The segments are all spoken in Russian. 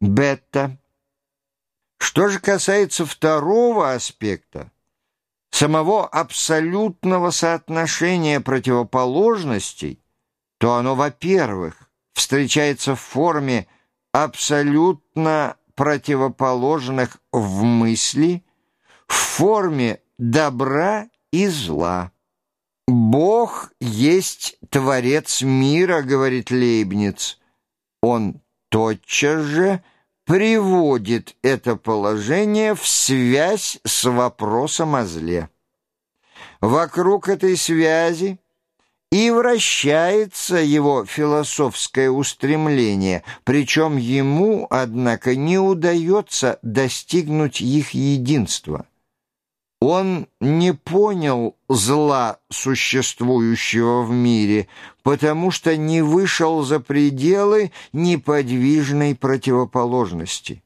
Бетта. Что же касается второго аспекта, самого абсолютного соотношения противоположностей, то оно, во-первых, встречается в форме абсолютно противоположных в мысли, в форме добра и зла. «Бог есть Творец мира», — говорит Лейбниц. Он тотчас же приводит это положение в связь с вопросом о зле. Вокруг этой связи и вращается его философское устремление, причем ему, однако, не удается достигнуть их единства. Он не понял зла, существующего в мире, потому что не вышел за пределы неподвижной противоположности.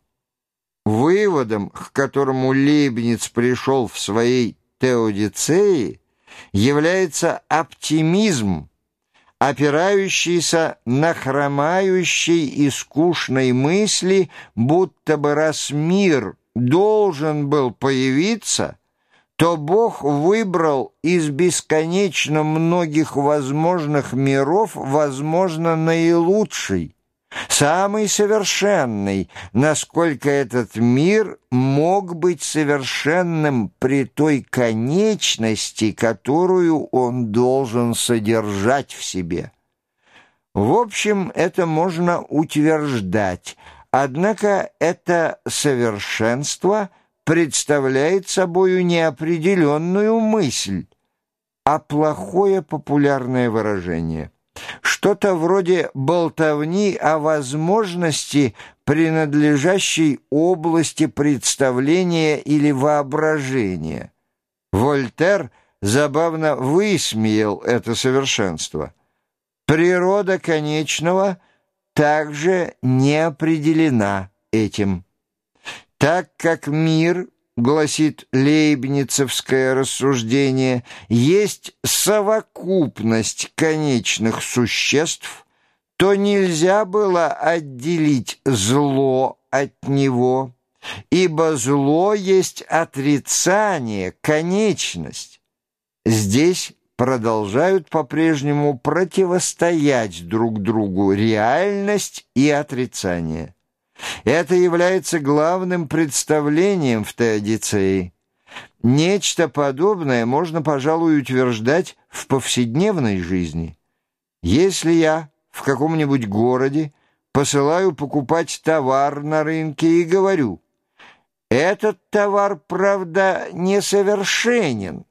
Выводом, к которому Лейбниц пришел в своей теодицее, является оптимизм, опирающийся на хромающей и скучной мысли, будто бы раз мир должен был появиться – то Бог выбрал из бесконечно многих возможных миров, возможно, наилучший, самый совершенный, насколько этот мир мог быть совершенным при той конечности, которую он должен содержать в себе. В общем, это можно утверждать, однако это совершенство – представляет собою неопределенную мысль, а плохое популярное выражение. Что-то вроде болтовни о возможности принадлежащей области представления или воображения. Вольтер забавно высмеял это совершенство. Природа конечного также не определена этим. Так как мир, гласит лейбницевское рассуждение, есть совокупность конечных существ, то нельзя было отделить зло от него, ибо зло есть отрицание, конечность. Здесь продолжают по-прежнему противостоять друг другу реальность и отрицание. Это является главным представлением в Теодицее. Нечто подобное можно, пожалуй, утверждать в повседневной жизни. Если я в каком-нибудь городе посылаю покупать товар на рынке и говорю, «Этот товар, правда, несовершенен,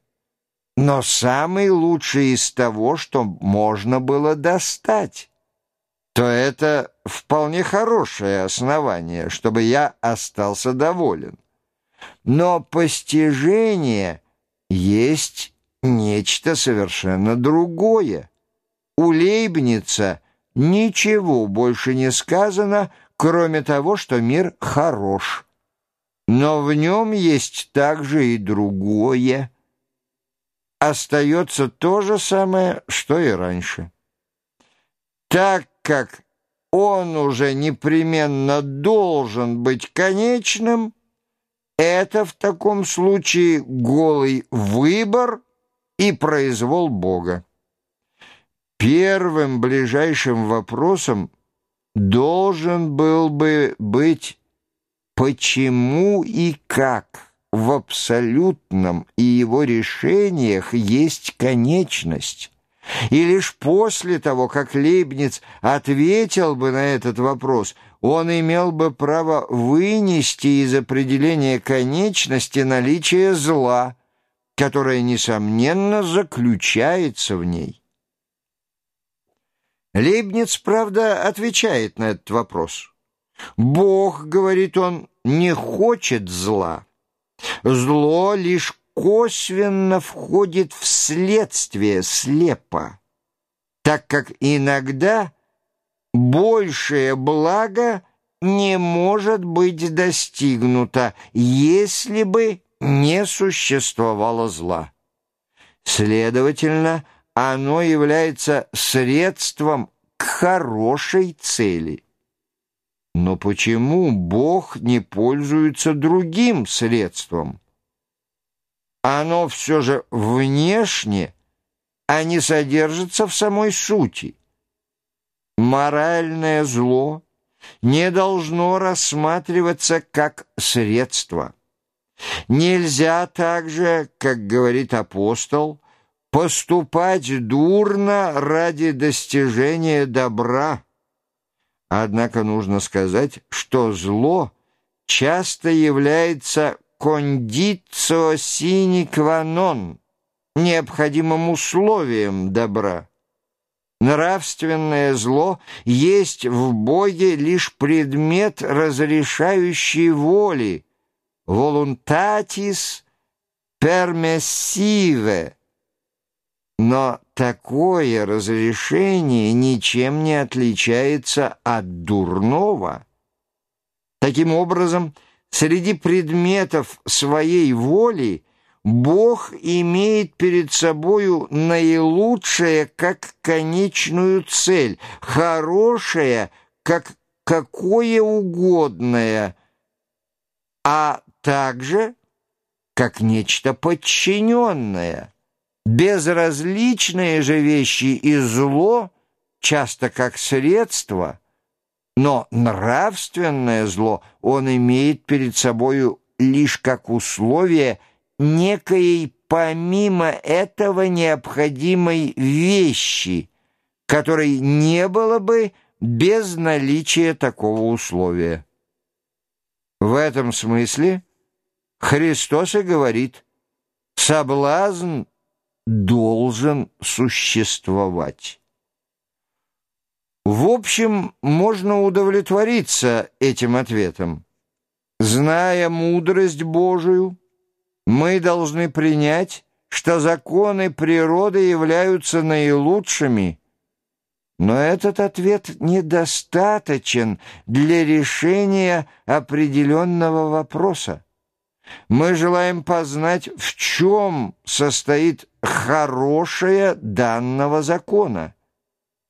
но самый лучший из того, что можно было достать» то это вполне хорошее основание, чтобы я остался доволен. Но постижение есть нечто совершенно другое. У Лейбница ничего больше не сказано, кроме того, что мир хорош. Но в нем есть также и другое. Остается то же самое, что и раньше. Так как он уже непременно должен быть конечным, это в таком случае голый выбор и произвол Бога. Первым ближайшим вопросом должен был бы быть почему и как в абсолютном и его решениях есть конечность. И лишь после того, как Лейбниц ответил бы на этот вопрос, он имел бы право вынести из определения конечности наличие зла, которое, несомненно, заключается в ней. Лейбниц, правда, отвечает на этот вопрос. «Бог, — говорит он, — не хочет зла. Зло лишь косвенно входит в следствие слепо, так как иногда большее благо не может быть достигнуто, если бы не существовало зла. Следовательно, оно является средством к хорошей цели. Но почему Бог не пользуется другим средством? Оно все же внешне, а не содержится в самой сути. Моральное зло не должно рассматриваться как средство. Нельзя также, как говорит апостол, поступать дурно ради достижения добра. Однако нужно сказать, что зло часто является кондицио сини кванон, необходимым условием добра. Нравственное зло есть в Боге лишь предмет разрешающей воли, voluntatis permissive. Но такое разрешение ничем не отличается от дурного. Таким образом, среди предметов своей воли Бог имеет перед собою наилучшее как конечную цель, хорошее как какое угодное, а также как нечто подчиненное. Безразличные же вещи и зло часто как средство, но нравственное зло он имеет перед собою лишь как условие некой помимо этого необходимой вещи, которой не было бы без наличия такого условия. В этом смысле Христос и говорит, соблазн должен существовать. В общем, можно удовлетвориться этим ответом. Зная мудрость Божию, мы должны принять, что законы природы являются наилучшими, но этот ответ недостаточен для решения определенного вопроса. Мы желаем познать, в чем состоит хорошее данного закона.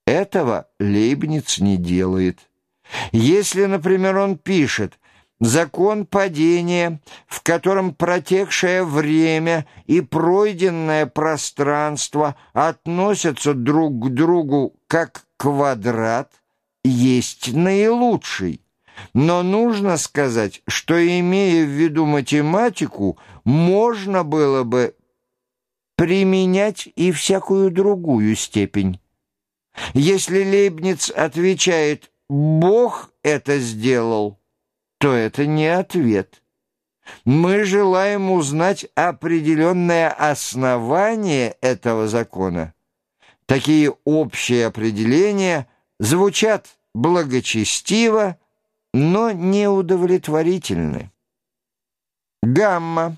Этого Лейбниц не делает. Если, например, он пишет «Закон падения, в котором протекшее время и пройденное пространство относятся друг к другу как квадрат», есть наилучший. Но нужно сказать, что, имея в виду математику, можно было бы применять и всякую другую степень. Если Лейбниц отвечает «Бог это сделал», то это не ответ. Мы желаем узнать определенное основание этого закона. Такие общие определения звучат благочестиво, но неудовлетворительны. Гамма.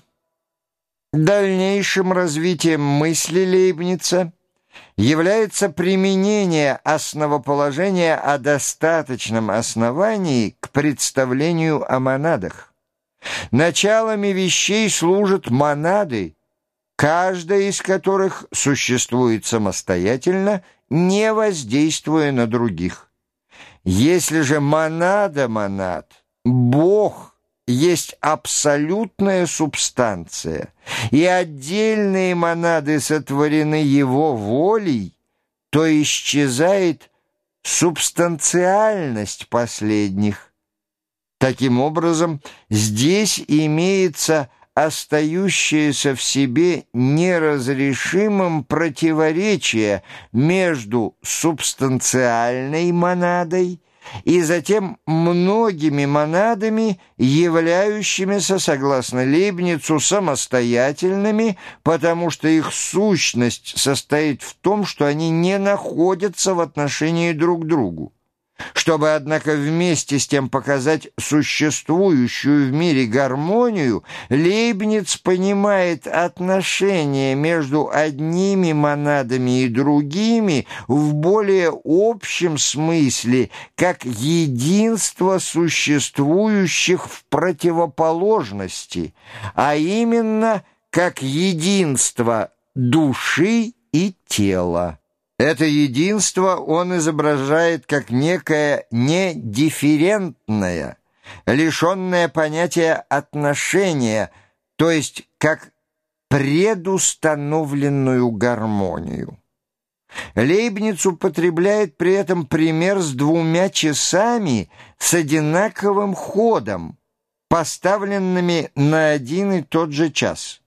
Дальнейшим развитием мысли Лейбница является применение основоположения о достаточном основании к представлению о монадах. Началами вещей служат монады, каждая из которых существует самостоятельно, не воздействуя на других. Если же монада-монад, Бог есть абсолютная субстанция, и отдельные монады сотворены его волей, то исчезает субстанциальность последних. Таким образом, здесь имеется остающееся в себе неразрешимым противоречие между субстанциальной монадой и затем многими монадами, являющимися, согласно Лейбницу, самостоятельными, потому что их сущность состоит в том, что они не находятся в отношении друг к другу. Чтобы, однако, вместе с тем показать существующую в мире гармонию, Лейбниц понимает отношения между одними монадами и другими в более общем смысле, как единство существующих в противоположности, а именно как единство души и тела. Это единство он изображает как некое недифферентное, лишенное понятия отношения, то есть как предустановленную гармонию. Лейбниц употребляет при этом пример с двумя часами с одинаковым ходом, поставленными на один и тот же час.